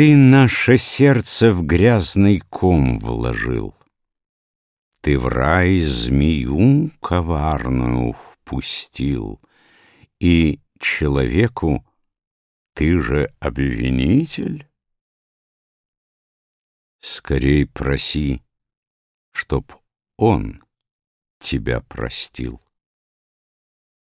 Ты наше сердце в грязный ком вложил. Ты в рай змею коварную впустил, И человеку ты же обвинитель? Скорей проси, чтоб он тебя простил.